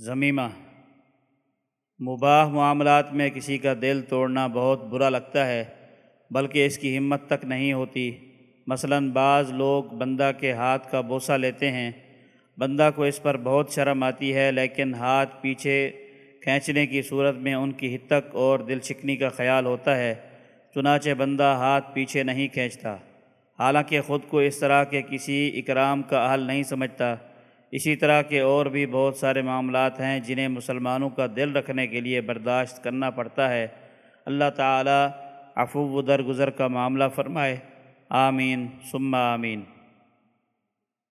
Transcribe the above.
ضمیمہ مباح معاملات میں کسی کا دل توڑنا بہت برا لگتا ہے، بلکہ اس کی ہمت تک نہیں ہوتی۔ مثلاً بعض لوگ بندہ کے ہاتھ کا بوسہ لیتے ہیں۔ بندہ کو اس پر بہت شرم آتی ہے، لیکن ہاتھ پیچھے کھینچنے کی صورت میں ان کی ہتک اور دل شکنی کا خیال ہوتا ہے۔ چنانچہ بندہ ہاتھ پیچھے نہیں کھینچتا، حالانکہ خود کو اس طرح کے کسی اکرام کا اہل نہیں سمجھتا۔ اسی طرح کے اور بھی بہت سارے معاملات ہیں جنہیں مسلمانوں کا دل رکھنے کے لیے برداشت کرنا پڑتا ہے۔ اللہ تعالی عفو و درگزر کا معاملہ فرمائے۔ آمین۔ ثم آمین۔